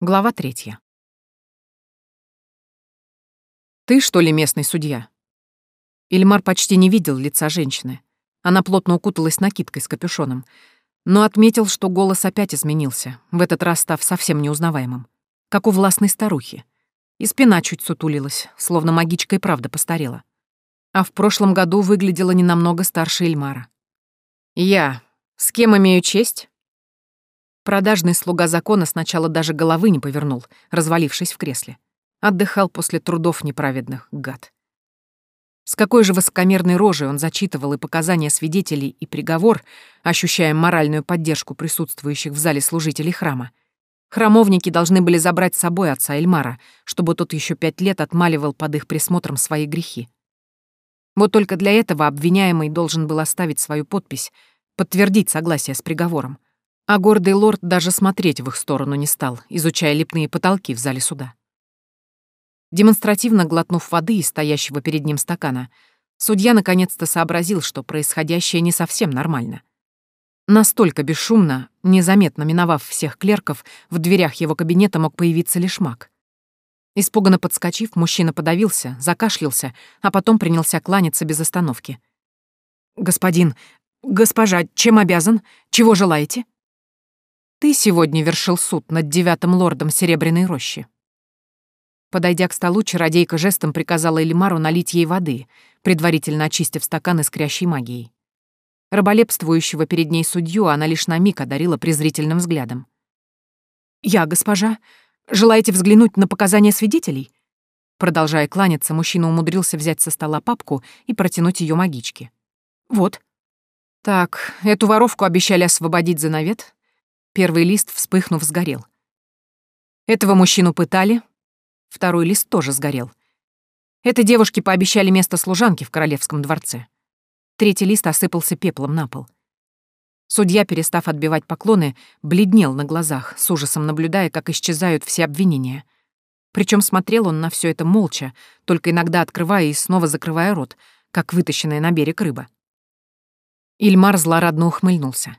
Глава третья. «Ты, что ли, местный судья?» Ильмар почти не видел лица женщины. Она плотно укуталась накидкой с капюшоном, но отметил, что голос опять изменился, в этот раз став совсем неузнаваемым, как у властной старухи. И спина чуть сутулилась, словно магичка и правда постарела. А в прошлом году выглядела не намного старше Ильмара. «Я. С кем имею честь?» Продажный слуга закона сначала даже головы не повернул, развалившись в кресле. Отдыхал после трудов неправедных, гад. С какой же высокомерной рожей он зачитывал и показания свидетелей, и приговор, ощущая моральную поддержку присутствующих в зале служителей храма. Храмовники должны были забрать с собой отца Эльмара, чтобы тот еще пять лет отмаливал под их присмотром свои грехи. Вот только для этого обвиняемый должен был оставить свою подпись, подтвердить согласие с приговором. А гордый лорд даже смотреть в их сторону не стал, изучая лепные потолки в зале суда. Демонстративно глотнув воды из стоящего перед ним стакана, судья наконец-то сообразил, что происходящее не совсем нормально. Настолько бесшумно, незаметно миновав всех клерков, в дверях его кабинета мог появиться лишь маг. Испуганно подскочив, мужчина подавился, закашлялся, а потом принялся кланяться без остановки. «Господин, госпожа, чем обязан? Чего желаете?» Ты сегодня вершил суд над девятым лордом Серебряной рощи. Подойдя к столу, чародейка жестом приказала Эльмару налить ей воды, предварительно очистив стакан искрящей магией. Раболепствующего перед ней судью она лишь на миг одарила презрительным взглядом. «Я, госпожа, желаете взглянуть на показания свидетелей?» Продолжая кланяться, мужчина умудрился взять со стола папку и протянуть ее магичке. «Вот». «Так, эту воровку обещали освободить за навет, Первый лист, вспыхнув, сгорел. Этого мужчину пытали. Второй лист тоже сгорел. Этой девушке пообещали место служанки в королевском дворце. Третий лист осыпался пеплом на пол. Судья, перестав отбивать поклоны, бледнел на глазах, с ужасом наблюдая, как исчезают все обвинения. Причем смотрел он на все это молча, только иногда открывая и снова закрывая рот, как вытащенная на берег рыба. Ильмар злорадно ухмыльнулся.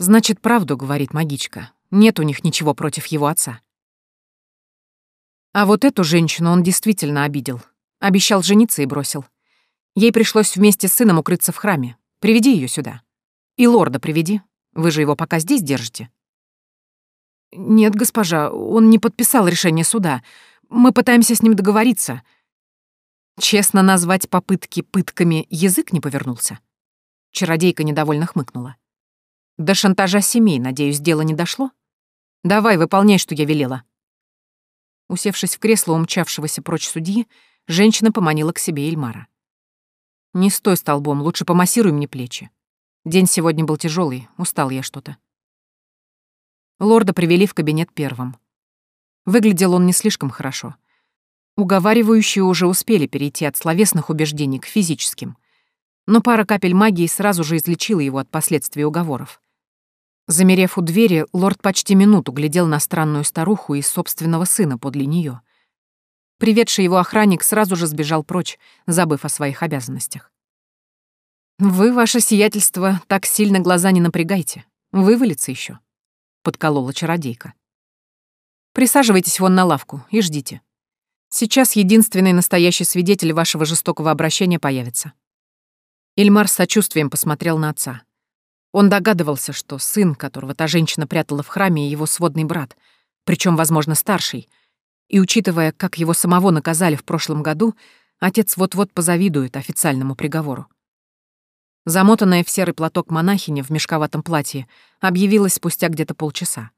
Значит, правду говорит магичка. Нет у них ничего против его отца. А вот эту женщину он действительно обидел. Обещал жениться и бросил. Ей пришлось вместе с сыном укрыться в храме. Приведи ее сюда. И лорда приведи. Вы же его пока здесь держите. Нет, госпожа, он не подписал решение суда. Мы пытаемся с ним договориться. Честно назвать попытки пытками язык не повернулся. Чародейка недовольно хмыкнула. До шантажа семей, надеюсь, дело не дошло? Давай, выполняй, что я велела. Усевшись в кресло умчавшегося прочь судьи, женщина поманила к себе Эльмара. «Не стой столбом, лучше помассируй мне плечи. День сегодня был тяжелый, устал я что-то». Лорда привели в кабинет первым. Выглядел он не слишком хорошо. Уговаривающие уже успели перейти от словесных убеждений к физическим. Но пара капель магии сразу же излечила его от последствий уговоров. Замерев у двери, лорд почти минуту глядел на странную старуху и собственного сына подле нее. Приведший его охранник сразу же сбежал прочь, забыв о своих обязанностях. «Вы, ваше сиятельство, так сильно глаза не напрягайте. Вывалится еще, подколола чародейка. «Присаживайтесь вон на лавку и ждите. Сейчас единственный настоящий свидетель вашего жестокого обращения появится». Ильмар с сочувствием посмотрел на отца. Он догадывался, что сын, которого та женщина прятала в храме, его сводный брат, причем, возможно, старший. И учитывая, как его самого наказали в прошлом году, отец вот-вот позавидует официальному приговору. Замотанная в серый платок монахиня в мешковатом платье объявилась спустя где-то полчаса.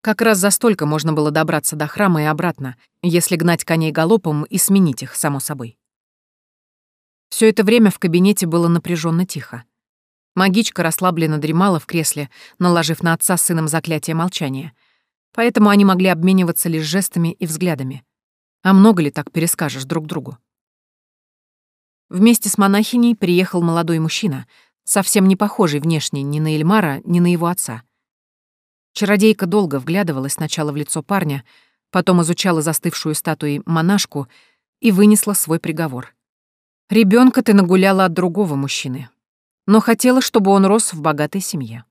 Как раз за столько можно было добраться до храма и обратно, если гнать коней галопом и сменить их, само собой. Все это время в кабинете было напряженно тихо. Магичка расслабленно дремала в кресле, наложив на отца с сыном заклятие молчания. Поэтому они могли обмениваться лишь жестами и взглядами. А много ли так перескажешь друг другу? Вместе с монахиней приехал молодой мужчина, совсем не похожий внешне ни на Эльмара, ни на его отца. Чародейка долго вглядывалась сначала в лицо парня, потом изучала застывшую статую монашку и вынесла свой приговор. Ребенка ты нагуляла от другого мужчины, но хотела, чтобы он рос в богатой семье.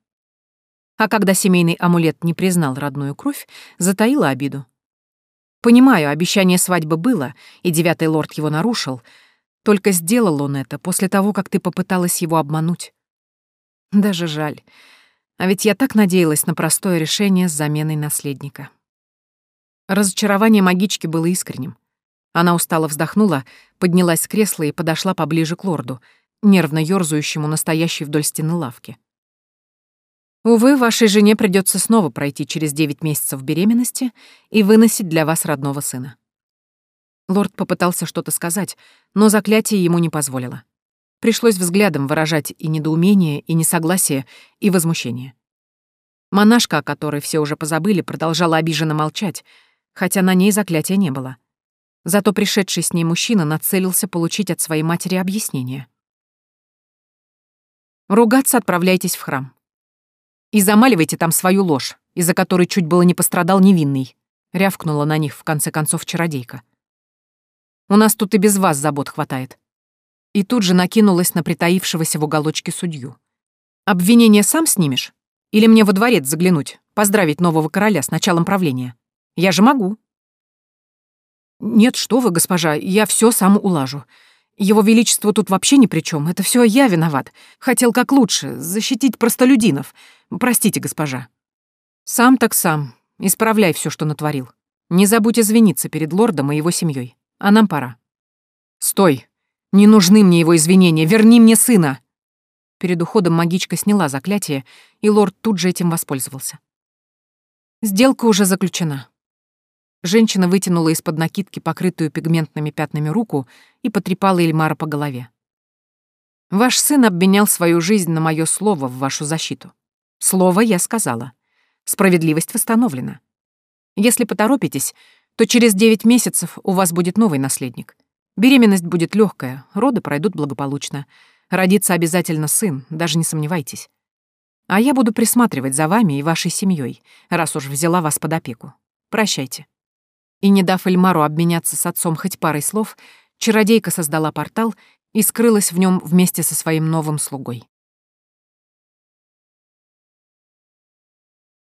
А когда семейный амулет не признал родную кровь, затаила обиду, Понимаю, обещание свадьбы было, и девятый лорд его нарушил, только сделал он это после того, как ты попыталась его обмануть. Даже жаль. А ведь я так надеялась на простое решение с заменой наследника. Разочарование магички было искренним. Она устало вздохнула, поднялась с кресла и подошла поближе к лорду, нервно ёрзающему настоящей вдоль стены лавки. Увы, вашей жене придется снова пройти через девять месяцев беременности и выносить для вас родного сына. Лорд попытался что-то сказать, но заклятие ему не позволило. Пришлось взглядом выражать и недоумение, и несогласие, и возмущение. Монашка, о которой все уже позабыли, продолжала обиженно молчать, хотя на ней заклятия не было. Зато пришедший с ней мужчина нацелился получить от своей матери объяснение. «Ругаться отправляйтесь в храм. И замаливайте там свою ложь, из-за которой чуть было не пострадал невинный», — рявкнула на них в конце концов чародейка. «У нас тут и без вас забот хватает». И тут же накинулась на притаившегося в уголочке судью. «Обвинение сам снимешь? Или мне во дворец заглянуть, поздравить нового короля с началом правления? Я же могу». «Нет, что вы, госпожа, я все сам улажу. Его Величество тут вообще ни при чем. Это все я виноват. Хотел как лучше, защитить простолюдинов. Простите, госпожа. Сам так сам. Исправляй все, что натворил. Не забудь извиниться перед лордом и его семьей. А нам пора. Стой. Не нужны мне его извинения. Верни мне сына. Перед уходом магичка сняла заклятие, и лорд тут же этим воспользовался. Сделка уже заключена. Женщина вытянула из-под накидки покрытую пигментными пятнами руку и потрепала Эльмара по голове. «Ваш сын обменял свою жизнь на мое слово в вашу защиту. Слово я сказала. Справедливость восстановлена. Если поторопитесь, то через девять месяцев у вас будет новый наследник. Беременность будет легкая, роды пройдут благополучно. Родится обязательно сын, даже не сомневайтесь. А я буду присматривать за вами и вашей семьей, раз уж взяла вас под опеку. Прощайте и, не дав Эльмару обменяться с отцом хоть парой слов, чародейка создала портал и скрылась в нем вместе со своим новым слугой.